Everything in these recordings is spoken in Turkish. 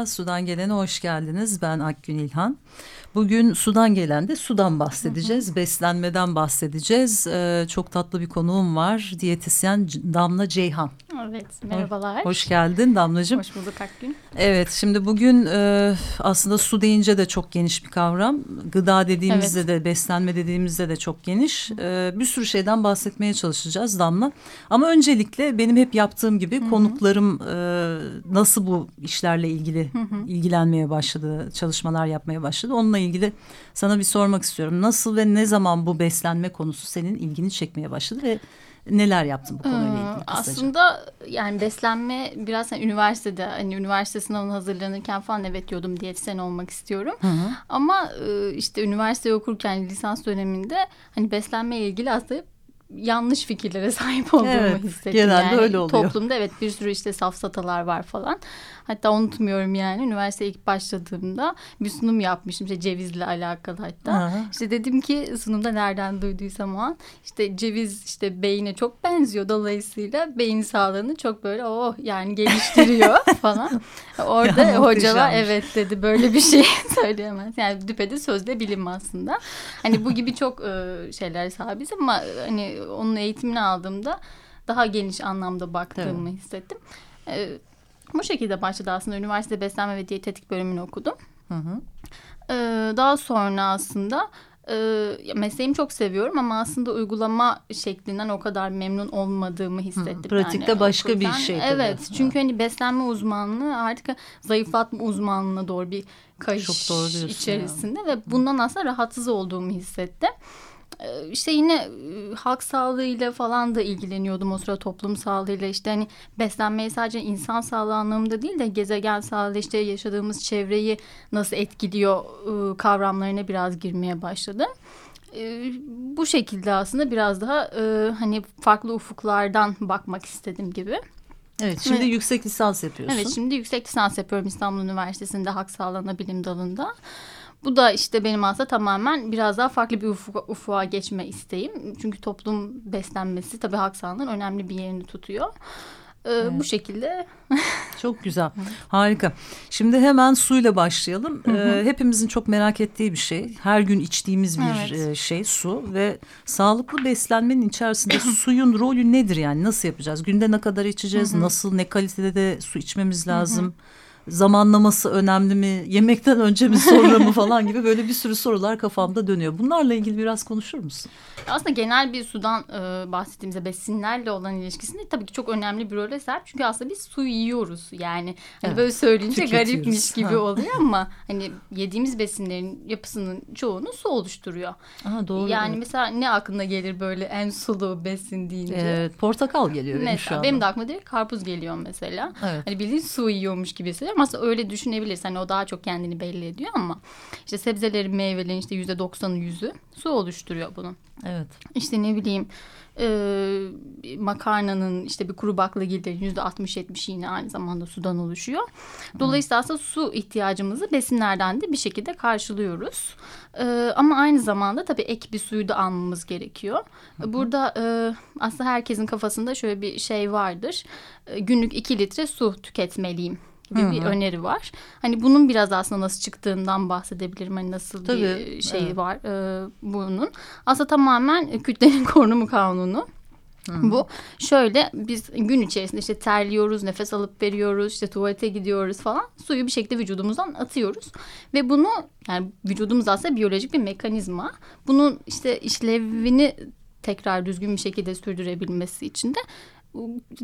Merhaba, Sudan Gelen'e hoş geldiniz. Ben Akgün İlhan. Bugün sudan gelen de sudan bahsedeceğiz. Hı hı. Beslenmeden bahsedeceğiz. Ee, çok tatlı bir konuğum var. Diyetisyen Damla Ceyhan. Evet, merhabalar. Hoş geldin Damlacığım. Hoş bulduk Akgün. Evet, şimdi bugün e, aslında su deyince de çok geniş bir kavram. Gıda dediğimizde evet. de, beslenme dediğimizde de çok geniş. E, bir sürü şeyden bahsetmeye çalışacağız Damla. Ama öncelikle benim hep yaptığım gibi hı hı. konuklarım e, nasıl bu işlerle ilgili hı hı. ilgilenmeye başladı, çalışmalar yapmaya başladı. Onunla ilgili sana bir sormak istiyorum. Nasıl ve ne zaman bu beslenme konusu senin ilgini çekmeye başladı ve neler yaptın bu konuyla ilgili kısaca? Aslında yani beslenme biraz hani üniversitede hani üniversite sınavına hazırlanırken falan evet diyordum diyetisyen olmak istiyorum. Hı hı. Ama işte üniversite okurken lisans döneminde hani beslenme ilgili aslında yanlış fikirlere sahip olduğumu evet, hissettim. Genelde yani öyle oluyor. Toplumda evet bir sürü işte safsatalar var falan. Hatta unutmuyorum yani üniversiteye ilk başladığımda bir sunum yapmıştım işte cevizle alakalı hatta. Aha. İşte dedim ki sunumda nereden duyduysam o an işte ceviz işte beyine çok benziyor dolayısıyla beyin sağlığını çok böyle oh yani geliştiriyor falan. Orada ya, hocalar evet dedi böyle bir şey söyleyemez. Yani düpede sözde bilim aslında. Hani bu gibi çok şeyler sahibiz ama hani onun eğitimini aldığımda daha geniş anlamda baktığımı evet. hissettim. Bu şekilde başladı aslında üniversite beslenme ve diyetetik bölümünü okudum. Hı hı. Ee, daha sonra aslında e, mesleğimi çok seviyorum ama aslında uygulama şeklinden o kadar memnun olmadığımı hissettim. Hı, pratikte yani. başka okuldan. bir şey. Evet tabii. çünkü hani beslenme uzmanlığı artık zayıflatma uzmanlığına doğru bir kayış çok doğru içerisinde ya. ve bundan aslında rahatsız olduğumu hissettim. Ee, işte yine e, halk sağlığıyla falan da ilgileniyordum o sıra toplum sağlığıyla işte hani beslenmeyi sadece insan sağlığı anlamında değil de gezegen sağlığı işte yaşadığımız çevreyi nasıl etkiliyor e, kavramlarına biraz girmeye başladım. E, bu şekilde aslında biraz daha hani farklı ufuklardan bakmak istedim gibi. Evet şimdi evet. yüksek lisans yapıyorsun. Evet şimdi yüksek lisans yapıyorum İstanbul Üniversitesi'nde Halk Sağlığına Bilim Dalı'nda. Bu da işte benim aslında tamamen biraz daha farklı bir ufuk, ufuğa geçme isteğim. Çünkü toplum beslenmesi tabii halk sağlığının önemli bir yerini tutuyor. Ee, evet. Bu şekilde. çok güzel. Harika. Şimdi hemen suyla başlayalım. Ee, hepimizin çok merak ettiği bir şey. Her gün içtiğimiz bir evet. E, şey su ve sağlıklı beslenmenin içerisinde suyun rolü nedir yani? Nasıl yapacağız? Günde ne kadar içeceğiz? Nasıl ne kalitede de su içmemiz lazım? Zamanlaması önemli mi? Yemekten önce mi sonra mı falan gibi böyle bir sürü sorular kafamda dönüyor. Bunlarla ilgili biraz konuşur musun? Aslında genel bir sudan e, bahsettiğimizde besinlerle olan ilişkisinde tabii ki çok önemli bir role sahip. Çünkü aslında biz su yiyoruz. Yani hani evet, böyle söyleyince garipmiş gibi ha. oluyor ama hani yediğimiz besinlerin yapısının çoğunu su oluşturuyor. Aha, doğru. Yani evet. mesela ne aklına gelir böyle en sulu besin deyince? Evet, portakal geliyor benim mesela, şu anda. Benim de aklıma direkt karpuz geliyor mesela. Evet. Hani bildiğin su yiyormuş gibi hissediyorum aslında öyle düşünebilirsin. Hani o daha çok kendini belli ediyor ama işte sebzelerin, meyvelerin işte yüzde doksanı yüzü su oluşturuyor bunun. Evet. İşte ne bileyim e, makarnanın işte bir kuru baklagillerin yüzde altmış yetmişi yine aynı zamanda sudan oluşuyor. Dolayısıyla aslında su ihtiyacımızı besinlerden de bir şekilde karşılıyoruz. E, ama aynı zamanda tabii ek bir suyu da almamız gerekiyor. Burada e, aslında herkesin kafasında şöyle bir şey vardır. E, günlük iki litre su tüketmeliyim gibi Hı-hı. bir öneri var. Hani bunun biraz aslında nasıl çıktığından bahsedebilirim. Hani nasıl Tabii, bir şey evet. var e, bunun. Aslında tamamen kütlenin korunumu kanunu. Hı-hı. Bu şöyle biz gün içerisinde işte terliyoruz, nefes alıp veriyoruz, işte tuvalete gidiyoruz falan. Suyu bir şekilde vücudumuzdan atıyoruz. Ve bunu yani vücudumuz aslında biyolojik bir mekanizma. Bunun işte işlevini tekrar düzgün bir şekilde sürdürebilmesi için de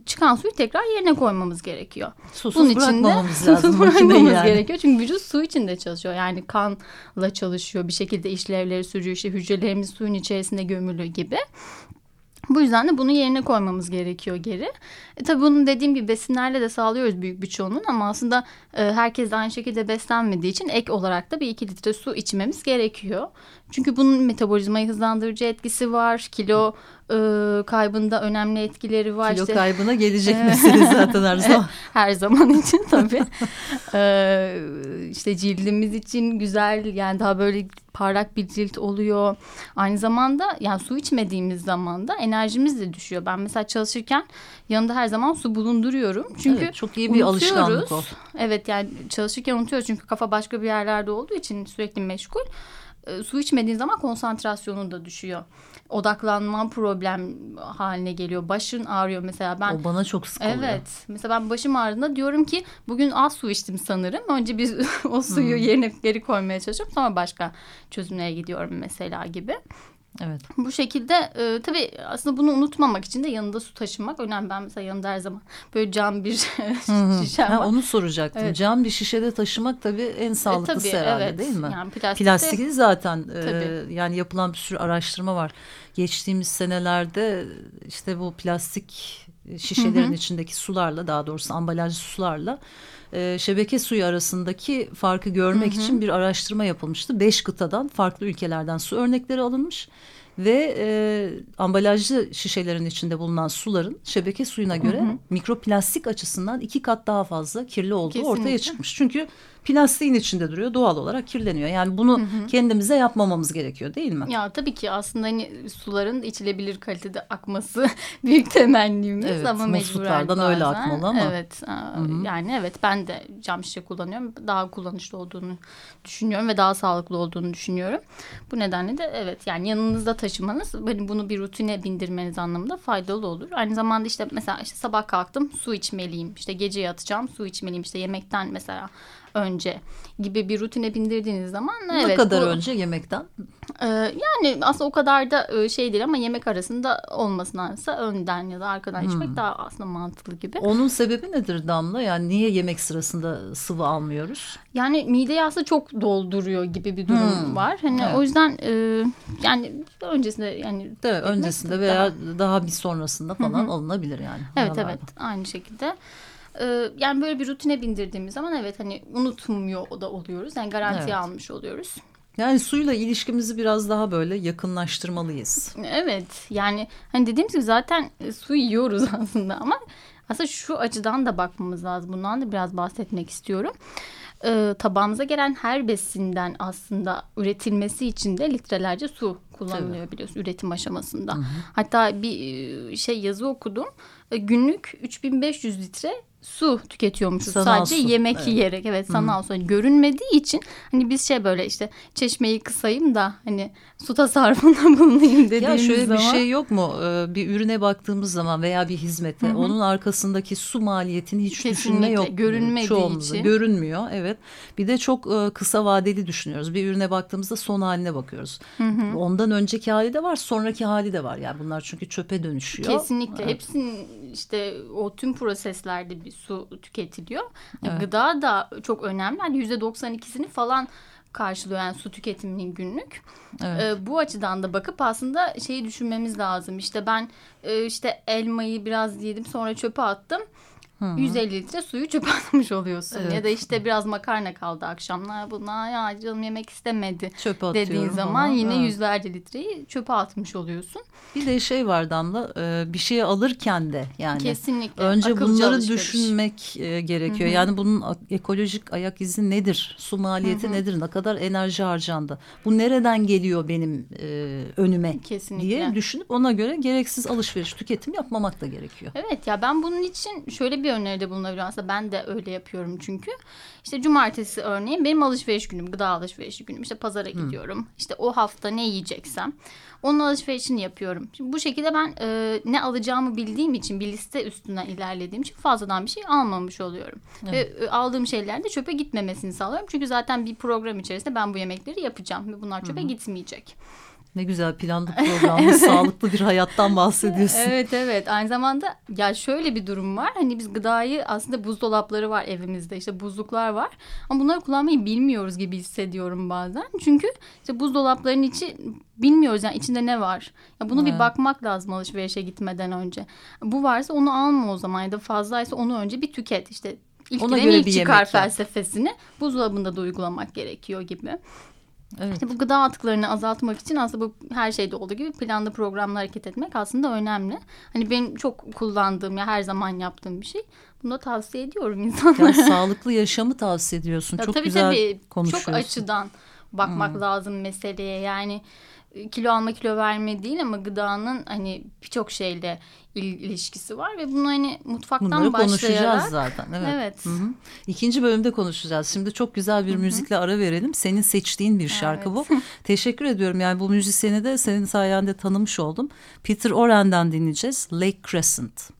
çıkan suyu tekrar yerine koymamız gerekiyor. Susuz Bunun bırakmamamız için de, lazım. bırakmamız yani. gerekiyor. Çünkü vücut su içinde çalışıyor. Yani kanla çalışıyor. Bir şekilde işlevleri sürüyor. İşte hücrelerimiz suyun içerisinde gömülü gibi. Bu yüzden de bunu yerine koymamız gerekiyor geri. E, tabii bunun dediğim gibi besinlerle de sağlıyoruz büyük bir çoğunun ama aslında e, herkes de aynı şekilde beslenmediği için ek olarak da bir iki litre su içmemiz gerekiyor. Çünkü bunun metabolizmayı hızlandırıcı etkisi var. Kilo e, kaybında önemli etkileri var. Kilo işte, kaybına gelecek misiniz zaten her zaman. her zaman için tabii. e, işte cildimiz için güzel yani daha böyle parlak bir cilt oluyor. Aynı zamanda yani su içmediğimiz zaman da enerjimiz de düşüyor. Ben mesela çalışırken yanında her zaman su bulunduruyorum. Çünkü evet, çok iyi bir alışkanlık o. Evet yani çalışırken unutuyoruz çünkü kafa başka bir yerlerde olduğu için sürekli meşgul. E, su içmediğin zaman konsantrasyonun da düşüyor. Odaklanman problem haline geliyor. Başın ağrıyor mesela ben. O bana çok sık oluyor. Evet. Mesela ben başım ağrıdığında diyorum ki bugün az su içtim sanırım. Önce bir o suyu hmm. yerine geri koymaya çalışıyorum. Sonra başka çözümlere gidiyorum mesela gibi. Evet. Bu şekilde e, tabii aslında bunu unutmamak için de yanında su taşımak önemli. Ben mesela yanında her zaman böyle cam bir şişem var. onu soracaktım. Evet. Cam bir şişede taşımak tabii en sağlıklısı e, tabii, herhalde evet. değil mi? Yani plastikte, Plastikli zaten e, yani yapılan bir sürü araştırma var. Geçtiğimiz senelerde işte bu plastik şişelerin hı hı. içindeki sularla daha doğrusu ambalajlı sularla e, şebeke suyu arasındaki farkı görmek hı hı. için bir araştırma yapılmıştı. Beş kıtadan farklı ülkelerden su örnekleri alınmış ve e, ambalajlı şişelerin içinde bulunan suların şebeke suyuna göre hı hı. mikroplastik açısından iki kat daha fazla kirli olduğu Kesinlikle. ortaya çıkmış. Çünkü plastiğin içinde duruyor doğal olarak kirleniyor. Yani bunu hı hı. kendimize yapmamamız gerekiyor değil mi? Ya tabii ki aslında hani suların içilebilir kalitede akması büyük temennimiz evet, ama mecburen bazen. öyle akmalı ama. Evet hı hı. yani evet ben de cam şişe kullanıyorum. Daha kullanışlı olduğunu düşünüyorum ve daha sağlıklı olduğunu düşünüyorum. Bu nedenle de evet yani yanınızda taşımanız hani bunu bir rutine bindirmeniz anlamında faydalı olur. Aynı zamanda işte mesela işte sabah kalktım su içmeliyim. İşte gece yatacağım su içmeliyim. İşte yemekten mesela önce gibi bir rutine bindirdiğiniz zaman ne evet, kadar bu, önce yemekten? E, yani aslında o kadar da e, şey değil ama yemek arasında olmasındansa önden ya da arkadan hmm. içmek daha aslında mantıklı gibi. Onun sebebi nedir Damla? Yani niye yemek sırasında sıvı almıyoruz? Yani mideyi aslında çok dolduruyor gibi bir durum hmm. var. Hani evet. o yüzden e, yani öncesinde yani evet, öncesinde veya daha, daha bir sonrasında falan Hı-hı. alınabilir yani. Evet evet aynı şekilde. Ee, yani böyle bir rutine bindirdiğimiz zaman evet hani unutmuyor da oluyoruz. Yani garantiye evet. almış oluyoruz. Yani suyla ilişkimizi biraz daha böyle yakınlaştırmalıyız. Evet yani hani dediğimiz gibi zaten su yiyoruz aslında ama aslında şu açıdan da bakmamız lazım. Bundan da biraz bahsetmek istiyorum. Ee, tabağımıza gelen her besinden aslında üretilmesi için de litrelerce su kullanılıyor Tabii. biliyorsun üretim aşamasında. Hı hı. Hatta bir e, şey yazı okudum. E, günlük 3500 litre su tüketiyormuşuz sanal sadece su. yemek evet. yiyerek evet sanal su hani görünmediği için hani biz şey böyle işte çeşmeyi kısayım da hani su tasarrufunda bulunayım dediğimiz ya şöyle zaman. bir şey yok mu ee, bir ürüne baktığımız zaman veya bir hizmete Hı-hı. onun arkasındaki su maliyetini hiç Kesinlikle. düşünme yok görünmediği çoğumuzda. için görünmüyor evet bir de çok e, kısa vadeli düşünüyoruz bir ürüne baktığımızda son haline bakıyoruz Hı-hı. ondan önceki hali de var sonraki hali de var yani bunlar çünkü çöpe dönüşüyor kesinlikle evet. hepsinin işte o tüm proseslerde bir su tüketiliyor. Evet. Gıda da çok önemli. Yüzde 92'sini falan karşılıyor yani su tüketiminin günlük. Evet. Ee, bu açıdan da bakıp aslında şeyi düşünmemiz lazım. İşte ben e, işte elmayı biraz yedim sonra çöpe attım. Hı-hı. 150 litre suyu çöpe atmış oluyorsun. Evet. Ya da işte biraz makarna kaldı akşamlar. Buna ya canım yemek istemedi çöpe dediğin zaman yine evet. yüzlerce litreyi çöpe atmış oluyorsun. Bir de şey var Damla e, bir şey alırken de yani. Kesinlikle. Önce Akılcı bunları düşünmek e, gerekiyor. Hı-hı. Yani bunun ekolojik ayak izi nedir? Su maliyeti Hı-hı. nedir? Ne kadar enerji harcandı? Bu nereden geliyor benim e, önüme Kesinlikle. diye düşünüp ona göre gereksiz alışveriş tüketim yapmamak da gerekiyor. Evet ya ben bunun için şöyle bir bir öneride bulunabilirim. Aslında ben de öyle yapıyorum çünkü. İşte cumartesi örneğin benim alışveriş günüm, gıda alışverişi günüm. İşte pazara hmm. gidiyorum. İşte o hafta ne yiyeceksem onun alışverişini yapıyorum. Şimdi bu şekilde ben e, ne alacağımı bildiğim için bir liste üstünden ilerlediğim için fazladan bir şey almamış oluyorum. Evet. Ve e, aldığım şeyler de çöpe gitmemesini sağlıyorum. Çünkü zaten bir program içerisinde ben bu yemekleri yapacağım ve bunlar çöpe hmm. gitmeyecek. Ne güzel planlı programlı sağlıklı bir hayattan bahsediyorsun. Evet evet aynı zamanda ya şöyle bir durum var. Hani biz gıdayı aslında buzdolapları var evimizde işte buzluklar var. Ama bunları kullanmayı bilmiyoruz gibi hissediyorum bazen. Çünkü işte buzdolaplarının içi bilmiyoruz yani içinde ne var. Ya bunu evet. bir bakmak lazım alışverişe gitmeden önce. Bu varsa onu alma o zaman ya da fazlaysa onu önce bir tüket. İşte ilk Ona göre ilk bir çıkar felsefesini buzdolabında da uygulamak gerekiyor gibi. Evet. İşte bu gıda atıklarını azaltmak için aslında bu her şeyde olduğu gibi planlı programla hareket etmek aslında önemli. Hani benim çok kullandığım ya her zaman yaptığım bir şey. Bunu da tavsiye ediyorum insanlara. Yani sağlıklı yaşamı tavsiye ediyorsun. Ya çok tabii, güzel tabii, konuşuyorsun. Çok açıdan bakmak hmm. lazım meseleye. Yani kilo alma kilo verme değil ama gıdanın hani birçok şeyle il, ilişkisi var ve bunu hani mutfaktan Bunları başlayarak. konuşacağız zaten. Evet. evet. Hı -hı. İkinci bölümde konuşacağız. Şimdi çok güzel bir Hı -hı. müzikle ara verelim. Senin seçtiğin bir şarkı evet. bu. Teşekkür ediyorum. Yani bu müzisyeni de senin sayende tanımış oldum. Peter Oren'den dinleyeceğiz. Lake Crescent.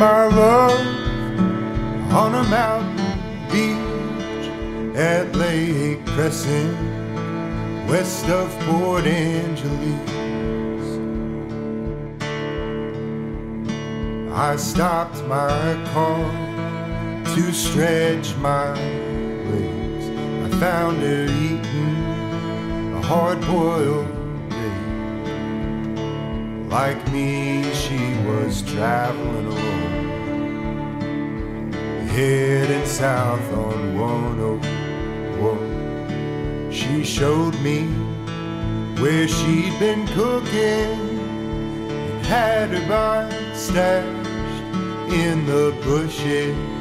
My love on a mountain beach at Lake Crescent, west of Port Angeles. I stopped my car to stretch my legs. I found her eating a hard boiled egg. like me, she was traveling alone, heading south on 101. She showed me where she'd been cooking and had her bike stashed in the bushes.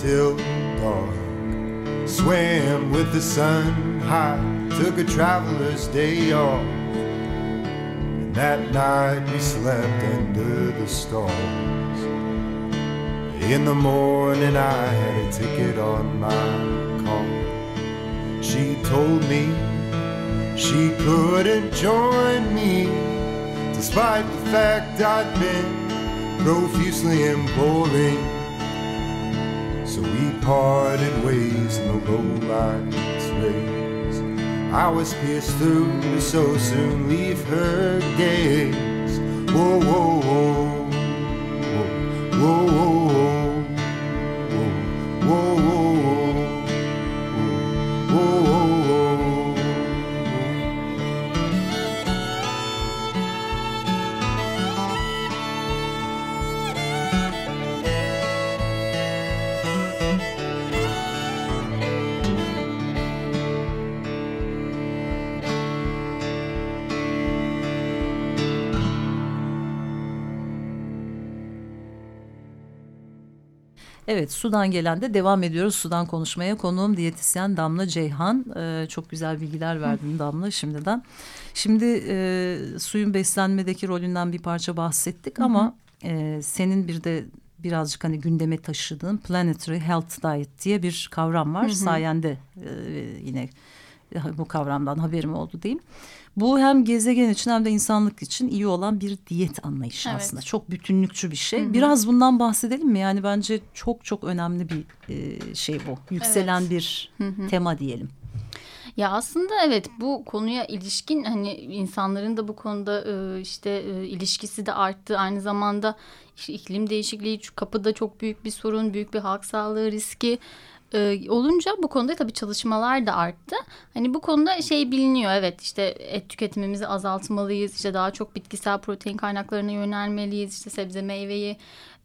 Till dark. Swam with the sun high, took a traveler's day off. And that night we slept under the stars. In the morning I had a ticket on my car. She told me she couldn't join me, despite the fact I'd been profusely imploring. So we parted ways in the low lights rays. I was pierced through to so soon leave her gaze. Whoa, whoa, whoa, whoa, whoa, whoa. Evet sudan gelen de devam ediyoruz sudan konuşmaya. Konuğum diyetisyen Damla Ceyhan. Ee, çok güzel bilgiler verdin Damla şimdiden. Şimdi e, suyun beslenmedeki rolünden bir parça bahsettik Hı -hı. ama e, senin bir de birazcık hani gündeme taşıdığın planetary health diet diye bir kavram var. Hı hı. Sayende e, yine bu kavramdan haberim oldu diyeyim. Bu hem gezegen için hem de insanlık için iyi olan bir diyet anlayışı evet. aslında. Çok bütünlükçü bir şey. Hı -hı. Biraz bundan bahsedelim mi? Yani bence çok çok önemli bir e, şey bu. Yükselen evet. bir Hı -hı. tema diyelim. Ya aslında evet bu konuya ilişkin hani insanların da bu konuda e, işte e, ilişkisi de arttı. Aynı zamanda işte iklim değişikliği kapıda çok büyük bir sorun, büyük bir halk sağlığı riski e, olunca bu konuda tabii çalışmalar da arttı. Hani bu konuda şey biliniyor evet işte et tüketimimizi azaltmalıyız. işte daha çok bitkisel protein kaynaklarına yönelmeliyiz. işte sebze meyveyi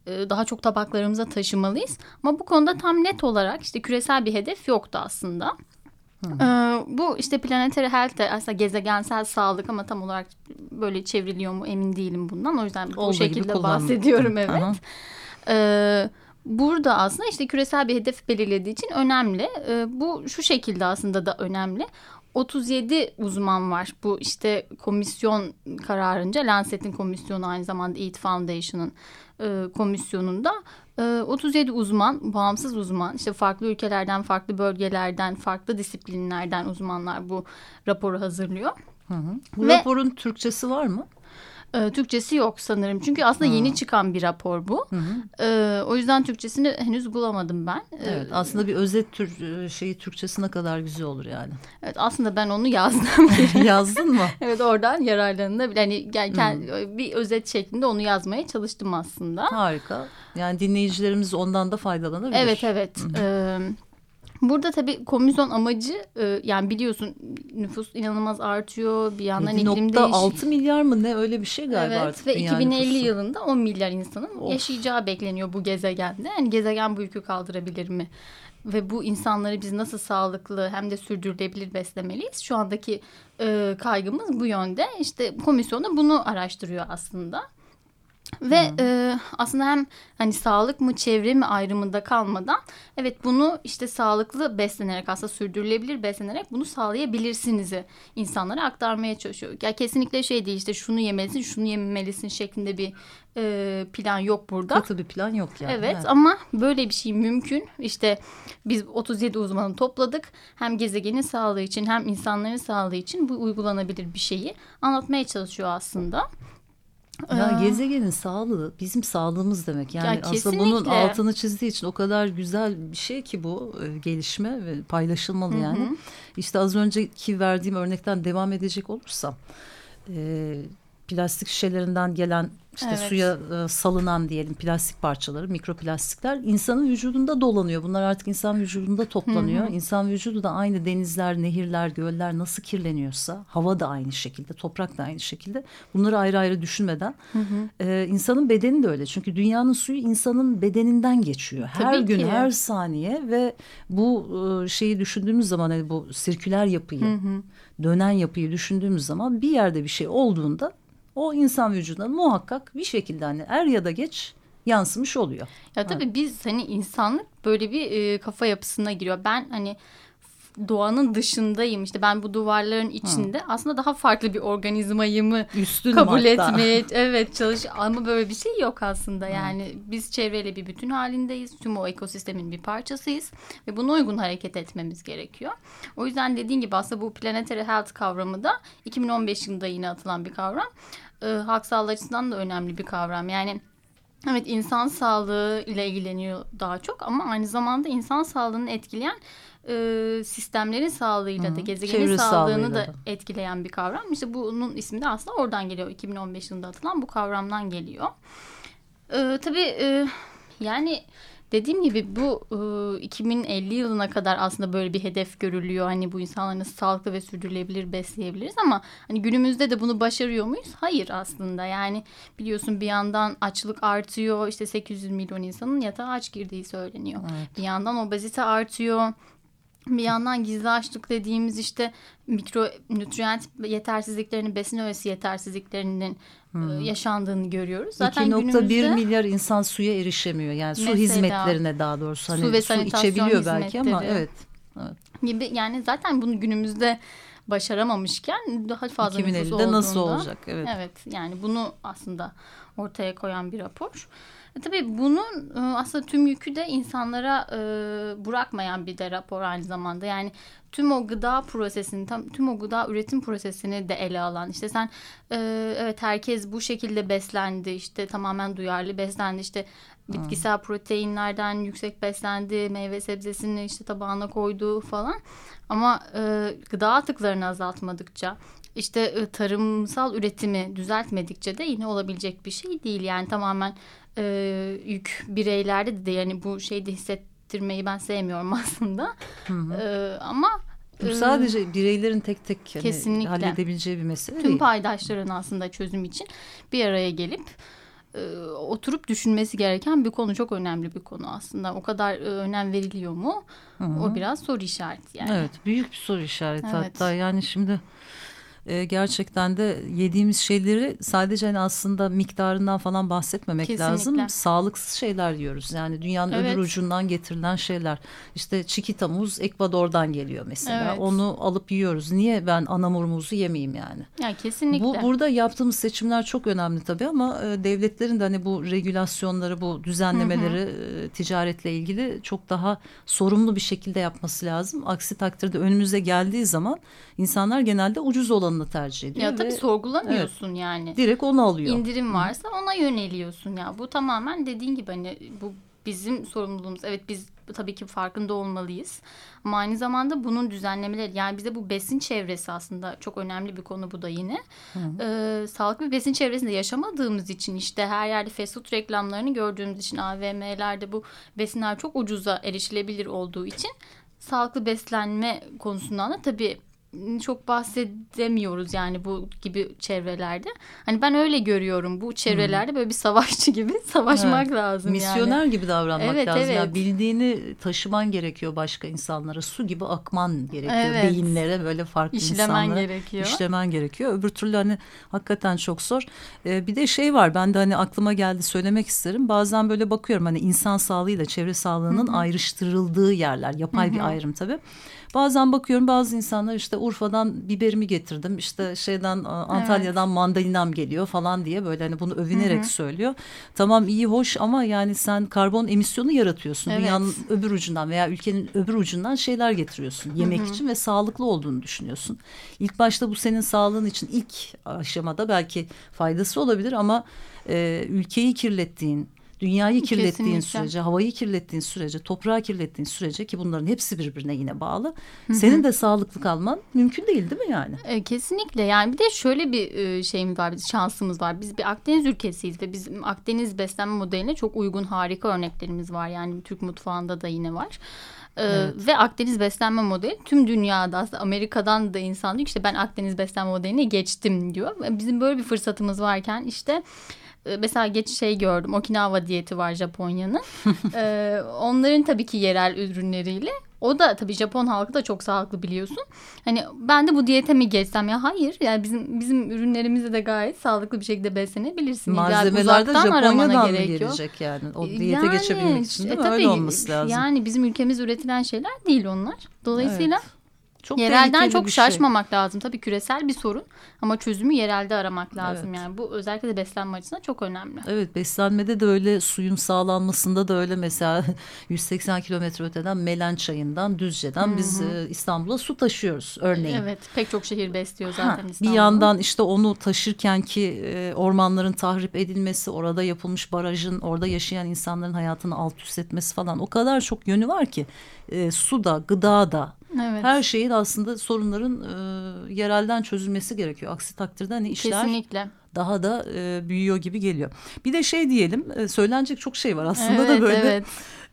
e, daha çok tabaklarımıza taşımalıyız. Ama bu konuda tam net olarak işte küresel bir hedef yoktu aslında. Ee, bu işte planetary health de aslında gezegensel sağlık ama tam olarak böyle çevriliyor mu emin değilim bundan. O yüzden bu Olduğu şekilde bahsediyorum evet. Ee, burada aslında işte küresel bir hedef belirlediği için önemli. Ee, bu şu şekilde aslında da önemli. 37 uzman var. Bu işte komisyon kararınca Lancet'in komisyonu aynı zamanda EAT Foundation'ın e, komisyonunda e, 37 uzman, bağımsız uzman, işte farklı ülkelerden, farklı bölgelerden, farklı disiplinlerden uzmanlar bu raporu hazırlıyor. Hı hı. Bu Ve, raporun Türkçesi var mı? E, Türkçesi yok sanırım. Çünkü aslında ha. yeni çıkan bir rapor bu. Hı hı. E, o yüzden Türkçesini henüz bulamadım ben. E, evet, aslında bir özet tür e, şeyi Türkçesine kadar güzel olur yani. Evet, aslında ben onu yazdım. Yazdın mı? evet, oradan yararlanılabilir. Hani yani hmm. bir özet şeklinde onu yazmaya çalıştım aslında. Harika. Yani dinleyicilerimiz ondan da faydalanabilir. Evet, evet. Hı -hı. Ee, Burada tabii komisyon amacı e, yani biliyorsun nüfus inanılmaz artıyor. Bir yandan iklim değişiyor. 6 milyar mı ne öyle bir şey galiba evet, artık. Ve 2050 nüfusu. yılında 10 milyar insanın of. yaşayacağı bekleniyor bu gezegende. Yani gezegen bu yükü kaldırabilir mi? Ve bu insanları biz nasıl sağlıklı hem de sürdürülebilir beslemeliyiz? Şu andaki e, kaygımız bu yönde. İşte komisyon da bunu araştırıyor aslında. Ve e, aslında hem hani sağlık mı çevre mi ayrımında kalmadan evet bunu işte sağlıklı beslenerek aslında sürdürülebilir beslenerek bunu sağlayabilirsiniz insanlara aktarmaya çalışıyor. Ya kesinlikle şey değil işte şunu yemelisin şunu yememelisin şeklinde bir e, plan yok burada. Katı bir plan yok yani. Evet, evet ama böyle bir şey mümkün. İşte biz 37 uzmanı topladık. Hem gezegenin sağlığı için hem insanların sağlığı için bu uygulanabilir bir şeyi anlatmaya çalışıyor aslında. Ya gezegenin sağlığı bizim sağlığımız demek. Yani ya aslında bunun altını çizdiği için o kadar güzel bir şey ki bu e, gelişme ve paylaşılmalı Hı -hı. yani. İşte az önceki verdiğim örnekten devam edecek olursam e, plastik şişelerinden gelen işte evet. suya e, salınan diyelim plastik parçaları, mikroplastikler insanın vücudunda dolanıyor. Bunlar artık insan vücudunda toplanıyor. Hı hı. İnsan vücudu da aynı denizler, nehirler, göller nasıl kirleniyorsa hava da aynı şekilde, toprak da aynı şekilde. Bunları ayrı ayrı düşünmeden hı hı. E, insanın bedeni de öyle. Çünkü dünyanın suyu insanın bedeninden geçiyor. Her Tabii gün, ki. her saniye ve bu e, şeyi düşündüğümüz zaman hani bu sirküler yapıyı, hı hı. dönen yapıyı düşündüğümüz zaman bir yerde bir şey olduğunda o insan vücuduna muhakkak bir şekilde hani er ya da geç yansımış oluyor. Ya tabii ha. biz hani insanlık böyle bir e, kafa yapısına giriyor. Ben hani doğanın dışındayım. İşte ben bu duvarların içinde Hı. aslında daha farklı bir organizmayımı Üstünüm kabul hatta. etmeye evet çalış ama böyle bir şey yok aslında. Yani Hı. biz çevreyle bir bütün halindeyiz. Tüm o ekosistemin bir parçasıyız ve buna uygun hareket etmemiz gerekiyor. O yüzden dediğin gibi aslında bu planetary health kavramı da 2015 yılında yine atılan bir kavram e, halk sağlığı açısından da önemli bir kavram. Yani evet insan sağlığı ile ilgileniyor daha çok ama aynı zamanda insan sağlığını etkileyen e, sistemlerin sağlığıyla Hı, da gezegenin sağlığını da, da etkileyen bir kavram. İşte bunun ismi de aslında oradan geliyor. 2015 yılında atılan bu kavramdan geliyor. E, tabii e, yani Dediğim gibi bu e, 2050 yılına kadar aslında böyle bir hedef görülüyor. Hani bu insanları nasıl sağlıklı ve sürdürülebilir besleyebiliriz ama hani günümüzde de bunu başarıyor muyuz? Hayır aslında. Yani biliyorsun bir yandan açlık artıyor. İşte 800 milyon insanın yatağa aç girdiği söyleniyor. Evet. Bir yandan obezite artıyor. Bir yandan gizli açlık dediğimiz işte mikro nutrient yetersizliklerinin, besin öğesi yetersizliklerinin hmm. yaşandığını görüyoruz. Zaten 2.1 milyar insan suya erişemiyor. Yani su mesela, hizmetlerine daha doğrusu. Hani su ve su içebiliyor belki ama evet. evet. Gibi yani zaten bunu günümüzde başaramamışken daha fazla 2050'de nüfus olduğunda. nasıl olacak? Evet. Evet yani bunu aslında ortaya koyan bir rapor. E, tabii bunun e, aslında tüm yükü de insanlara e, bırakmayan bir de rapor aynı zamanda. Yani tüm o gıda prosesini, tam, tüm o gıda üretim prosesini de ele alan. İşte sen e, evet herkes bu şekilde beslendi. işte tamamen duyarlı beslendi. işte bitkisel proteinlerden yüksek beslendi. Meyve sebzesini işte tabağına koydu falan. Ama e, gıda atıklarını azaltmadıkça işte e, tarımsal üretimi düzeltmedikçe de yine olabilecek bir şey değil. Yani tamamen e, yük bireylerde de yani bu şeyde hisset ettirmeyi ben sevmiyorum aslında. Hı hı. Ee, ama bu sadece bireylerin tek tek hani halledebileceği bir mesele Tüm değil. Tüm paydaşların aslında çözüm için bir araya gelip e, oturup düşünmesi gereken bir konu. Çok önemli bir konu aslında. O kadar e, önem veriliyor mu? Hı -hı. O biraz soru işareti yani. Evet büyük bir soru işareti evet. hatta yani şimdi e, gerçekten de yediğimiz şeyleri sadece hani aslında miktarından falan bahsetmemek Kesinlikle. lazım. Sağlıksız şeyler yiyoruz. Yani dünyanın evet. öbür ucundan getirilen şeyler. İşte çikita muz Ekvador'dan geliyor mesela. Evet. Onu alıp yiyoruz. Niye ben anamur muzu yemeyeyim yani? Ya kesinlikle. Bu burada yaptığımız seçimler çok önemli tabii ama e, devletlerin de hani bu regülasyonları, bu düzenlemeleri hı hı. E, ticaretle ilgili çok daha sorumlu bir şekilde yapması lazım. Aksi takdirde önümüze geldiği zaman insanlar genelde ucuz olanını tercih ediyor. Ya tabii ve, sorgulamıyorsun evet, yani. Direkt onu alıyor. İndirim varsa ona yöneliyorsun ya. Bu tamamen dediğin gibi hani bu bizim sorumluluğumuz. Evet biz tabii ki farkında olmalıyız. Ama aynı zamanda bunun düzenlemeleri yani bize bu besin çevresi aslında çok önemli bir konu bu da yine. Hı hı. Ee, sağlıklı bir besin çevresinde yaşamadığımız için işte her yerde fast food reklamlarını gördüğümüz için AVM'lerde bu besinler çok ucuza erişilebilir olduğu için sağlıklı beslenme konusundan da tabii çok bahsedemiyoruz yani bu gibi çevrelerde. Hani ben öyle görüyorum bu çevrelerde böyle bir savaşçı gibi savaşmak evet. lazım Misyoner yani. gibi davranmak evet, lazım. Evet. Yani bildiğini taşıman gerekiyor başka insanlara. Su gibi akman gerekiyor. Evet. Beyinlere böyle farklı İşlemen insanlara. gerekiyor. İşlemen gerekiyor. Öbür türlü hani hakikaten çok zor. Ee, bir de şey var ben de hani aklıma geldi söylemek isterim. Bazen böyle bakıyorum hani insan sağlığıyla çevre sağlığının Hı -hı. ayrıştırıldığı yerler. Yapay Hı -hı. bir ayrım tabii. Bazen bakıyorum bazı insanlar işte Urfa'dan biberimi getirdim işte şeyden Antalya'dan evet. mandalinam geliyor falan diye böyle hani bunu övünerek Hı -hı. söylüyor. Tamam iyi hoş ama yani sen karbon emisyonu yaratıyorsun. Evet. Dünyanın öbür ucundan veya ülkenin öbür ucundan şeyler getiriyorsun yemek Hı -hı. için ve sağlıklı olduğunu düşünüyorsun. İlk başta bu senin sağlığın için ilk aşamada belki faydası olabilir ama e, ülkeyi kirlettiğin dünyayı kirlettiğin Kesinlikle. sürece, havayı kirlettiğin sürece, toprağı kirlettiğin sürece ki bunların hepsi birbirine yine bağlı. Hı -hı. Senin de sağlıklı kalman mümkün değil değil mi yani? E, kesinlikle yani bir de şöyle bir e, şeyimiz var, şansımız var. Biz bir Akdeniz ülkesiyiz ve bizim Akdeniz beslenme modeline çok uygun harika örneklerimiz var. Yani Türk mutfağında da yine var. Ee, evet. Ve Akdeniz beslenme modeli tüm dünyada aslında Amerika'dan da insan diyor işte ben Akdeniz beslenme modeline geçtim diyor. Bizim böyle bir fırsatımız varken işte mesela geç şey gördüm Okinawa diyeti var Japonya'nın. ee, onların tabii ki yerel ürünleriyle o da tabii Japon halkı da çok sağlıklı biliyorsun. Hani ben de bu diyete mi geçsem ya hayır. Yani bizim bizim ürünlerimizde de gayet sağlıklı bir şekilde beslenebilirsin. Malzemeler de Japonya'dan mı gelecek yani? O diyete yani, geçebilmek için değil e, mi? Tabii, Öyle olması lazım. Yani bizim ülkemiz üretilen şeyler değil onlar. Dolayısıyla evet. Çok Yerelden çok şey. şaşmamak şey. lazım. Tabii küresel bir sorun ama çözümü yerelde aramak lazım. Evet. Yani bu özellikle de beslenme açısından çok önemli. Evet beslenmede de öyle suyun sağlanmasında da öyle mesela 180 kilometre öteden Melen Çayı'ndan Düzce'den Hı-hı. biz e, İstanbul'a su taşıyoruz örneğin. Evet pek çok şehir besliyor zaten İstanbul'u. Bir yandan işte onu taşırken ki e, ormanların tahrip edilmesi, orada yapılmış barajın orada yaşayan insanların hayatını alt üst etmesi falan o kadar çok yönü var ki e, su da gıda da Evet. Her şeyin aslında sorunların e, yerelden çözülmesi gerekiyor. Aksi takdirde hani işler Kesinlikle. daha da e, büyüyor gibi geliyor. Bir de şey diyelim e, söylenecek çok şey var aslında evet, da böyle. Evet.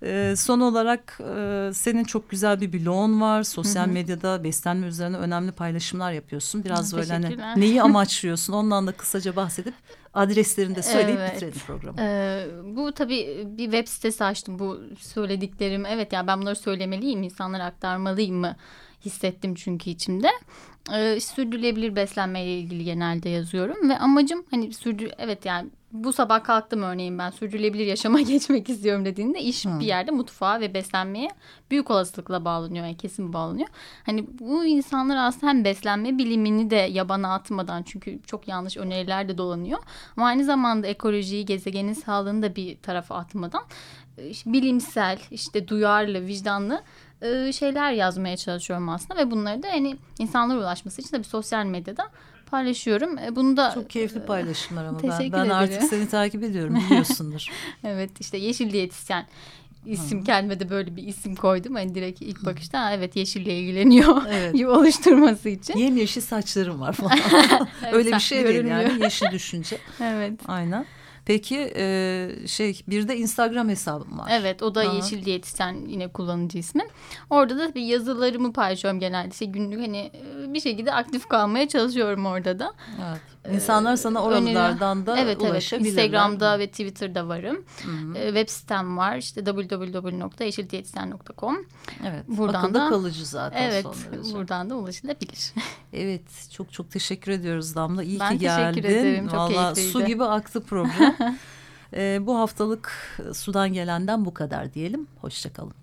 E, son olarak e, senin çok güzel bir blogun var. Sosyal Hı -hı. medyada beslenme üzerine önemli paylaşımlar yapıyorsun. Biraz böyle hani neyi amaçlıyorsun ondan da kısaca bahsedip adreslerini de söyleyip evet. bitirelim programı. Ee, bu tabii bir web sitesi açtım. Bu söylediklerim evet yani ben bunları söylemeliyim, insanlara aktarmalıyım mı hissettim çünkü içimde. Ee, sürdürülebilir beslenmeyle ilgili genelde yazıyorum ve amacım hani sürdür evet yani bu sabah kalktım örneğin ben sürdürülebilir yaşama geçmek istiyorum dediğinde iş hmm. bir yerde mutfağa ve beslenmeye büyük olasılıkla bağlanıyor yani kesin bağlanıyor. Hani bu insanlar aslında hem beslenme bilimini de yabana atmadan çünkü çok yanlış öneriler de dolanıyor. Ama aynı zamanda ekolojiyi, gezegenin sağlığını da bir tarafa atmadan bilimsel, işte duyarlı, vicdanlı şeyler yazmaya çalışıyorum aslında ve bunları da hani insanlara ulaşması için de bir sosyal medyada paylaşıyorum. E, bunu da çok keyifli e, paylaşımlar ama ben, ben artık seni takip ediyorum biliyorsundur. evet işte yeşil diyetisyen isim Hı. de böyle bir isim koydum. Hani direkt ilk bakışta evet yeşille ilgileniyor evet. oluşturması için. Yem yeşil saçlarım var falan. evet, Öyle bir şey değil yani yeşil düşünce. evet. Aynen. Peki e, şey bir de Instagram hesabım var. Evet o da Aha. Yeşil Diyetisyen yine kullanıcı ismi. Orada da bir yazılarımı paylaşıyorum genelde. İşte günlük hani e, bir şekilde aktif kalmaya çalışıyorum orada da. Evet. İnsanlar sana oralardan da evet, ulaşabilirler. Evet Instagram'da ve Twitter'da varım. Hı -hı. E, web sitem var işte www.yeşildiyetisyen.com. Evet buradan akılda da, kalıcı zaten Evet buradan da ulaşılabilir. Evet çok çok teşekkür ediyoruz Damla. İyi ben ki geldin. Ben teşekkür ederim çok Vallahi keyifliydi. Su gibi aktı program. e, bu haftalık sudan gelenden bu kadar diyelim. Hoşçakalın.